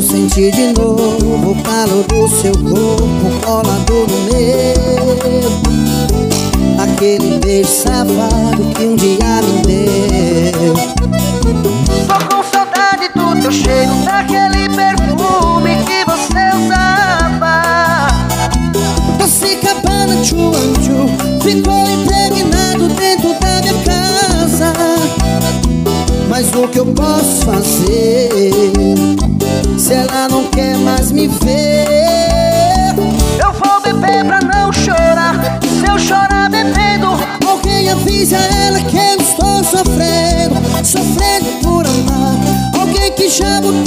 Quero sentir de novo o calor do seu corpo colado no meu. Aquele beijo safado que um dia me deu. Tô com saudade do teu cheiro, daquele perfume que você usava. Doce cabana chuanchu ficou impregnado dentro da minha casa. Mas o que eu posso fazer se ela não quer mais me ver? Eu vou beber pra não chorar, e se eu chorar bebendo Alguém avisa ela que eu estou sofrendo. Sofrendo por amar. Alguém que já botou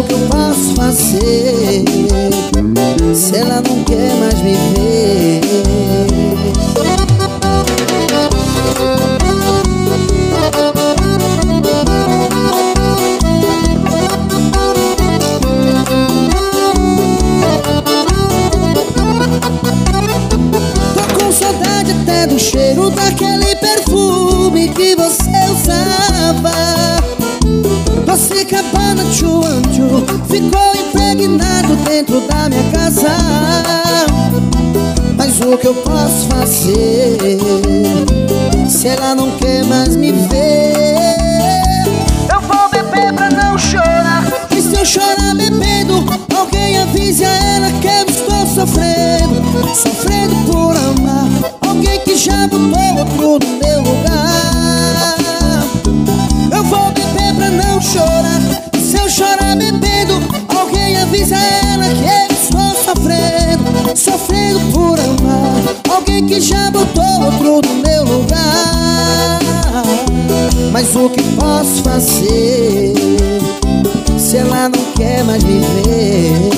o que eu posso fazer? Se ela não quer mais me ver? Tô com saudade até do cheiro daquele perfume que você usava cabana chuanchu ficou impregnado dentro da minha casa. Mas o que eu posso fazer? Se ela não quer mais me ver? Eu vou beber pra não chorar. E se eu chorar bebendo, alguém avise a ela que eu estou sofrendo. Sofrendo por amar alguém que já botou outro no meu lugar. Eu vou beber pra não chorar Mas o que posso fazer Se ela não quer mais viver?